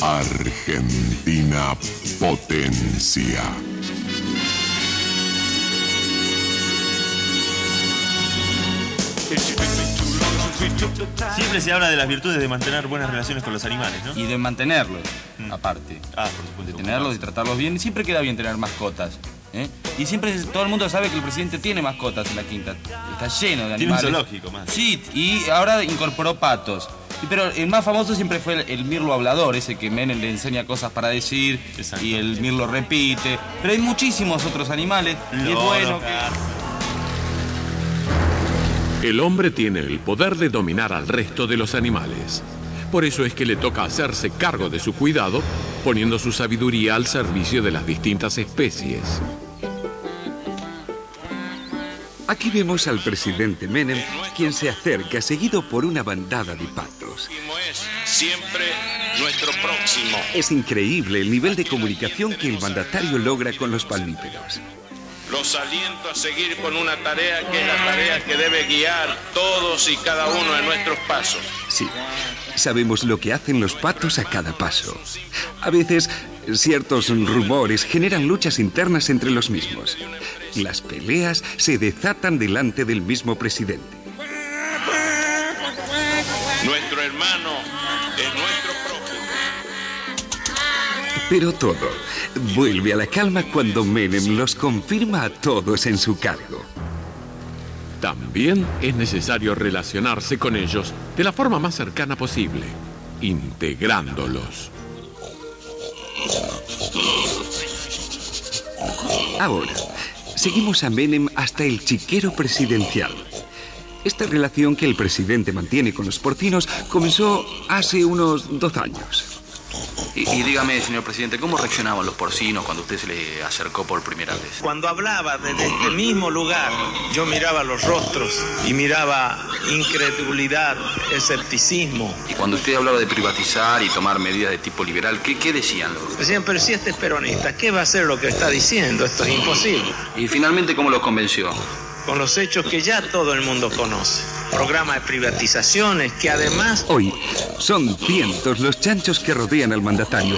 Argentina Potencia. Siempre se habla de las virtudes de mantener buenas relaciones con los animales, ¿no? Y de mantenerlos, Mm. aparte. Ah, por supuesto. De tenerlos y tratarlos bien. Siempre queda bien tener mascotas. ¿eh? Y siempre todo el mundo sabe que el presidente tiene mascotas en la quinta. Está lleno de Tiene un animales. zoológico más. Sí, y ahora incorporó patos. Y Pero el más famoso siempre fue el, el mirlo hablador, ese que Menem le enseña cosas para decir Exacto. y el mirlo repite. Pero hay muchísimos otros animales y es bueno que... El hombre tiene el poder de dominar al resto de los animales. Por eso es que le toca hacerse cargo de su cuidado, poniendo su sabiduría al servicio de las distintas especies. Aquí vemos al presidente Menem, quien se acerca seguido por una bandada de patos. Es siempre nuestro próximo. Es increíble el nivel de comunicación que el mandatario logra con los palmípedos. Los aliento a seguir con una tarea que es la tarea que debe guiar todos y cada uno de nuestros pasos. Sí, sabemos lo que hacen los patos a cada paso. A veces, ciertos rumores generan luchas internas entre los mismos. Las peleas se desatan delante del mismo presidente. Nuestro hermano es nuestro prójimo. Pero todo vuelve a la calma cuando Menem los confirma a todos en su cargo. También es necesario relacionarse con ellos de la forma más cercana posible, integrándolos. Ahora, seguimos a Menem hasta el chiquero presidencial. Esta relación que el presidente mantiene con los porcinos comenzó hace unos dos años. Y, y dígame, señor presidente, ¿cómo reaccionaban los porcinos cuando usted se le acercó por primera vez? Cuando hablaba desde este mismo lugar, yo miraba los rostros y miraba incredulidad, escepticismo. Y cuando usted hablaba de privatizar y tomar medidas de tipo liberal, ¿qué, qué decían los? Decían, pero si este es peronista, ¿qué va a hacer lo que está diciendo? Esto es imposible. Y finalmente, ¿cómo los convenció? Con los hechos que ya todo el mundo conoce. Programa de privatizaciones que además... Hoy son cientos los chanchos que rodean al mandatario.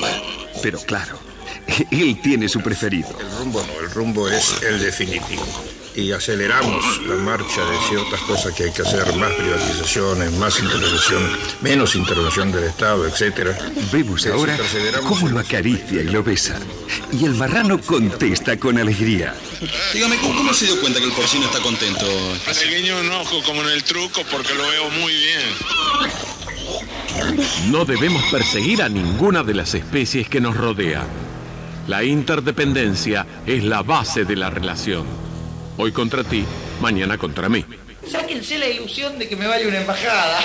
Pero claro, él tiene su preferido. El rumbo no, el rumbo es el definitivo. Y aceleramos la marcha de ciertas cosas que hay que hacer, más privatizaciones, más intervención, menos intervención del Estado, etcétera. Vemos ahora cómo lo acaricia y lo besa. Y el marrano contesta con alegría. Dígame, ¿cómo, se dio cuenta que el porcino está contento? Pequeño enojo como en el truco porque lo veo muy bien. No debemos perseguir a ninguna de las especies que nos rodean. La interdependencia es la base de la relación. Hoy contra ti, mañana contra mí. Sáquense la ilusión de que me vaya una embajada.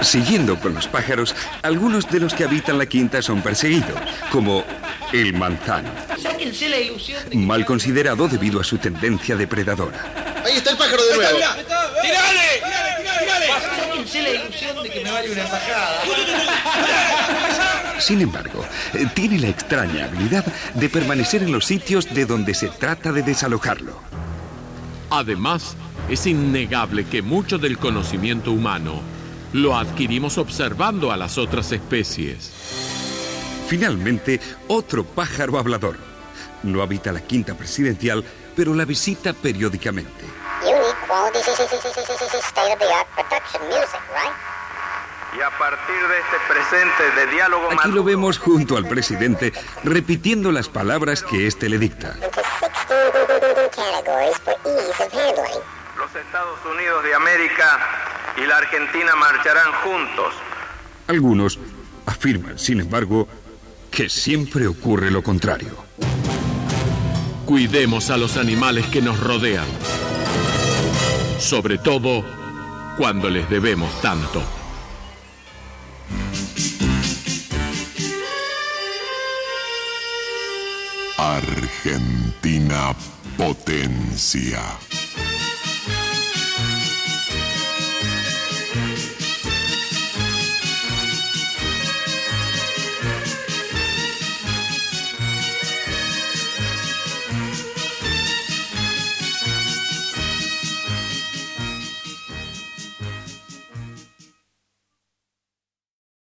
Siguiendo con los pájaros, algunos de los que habitan la quinta son perseguidos, como el manzano, Sáquense la ilusión de que mal considerado debido a su tendencia depredadora. Ahí está el pájaro de nuevo. Sáquense la ilusión de que me vaya una embajada. Sin embargo, eh, tiene la extraña habilidad de permanecer en los sitios de donde se trata de desalojarlo. Además, es innegable que mucho del conocimiento humano lo adquirimos observando a las otras especies. Finalmente, otro pájaro hablador. No habita la quinta presidencial, pero la visita periódicamente. Y a partir de este presente de diálogo Aquí lo vemos junto al presidente repitiendo las palabras que éste le dicta. Into 16 categories for ease of handling. Los Estados Unidos de América y la Argentina marcharán juntos. Algunos afirman, sin embargo, que siempre ocurre lo contrario. Cuidemos a los animales que nos rodean. Sobre todo cuando les debemos tanto. Argentina Potencia.